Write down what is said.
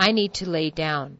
I need to lay down.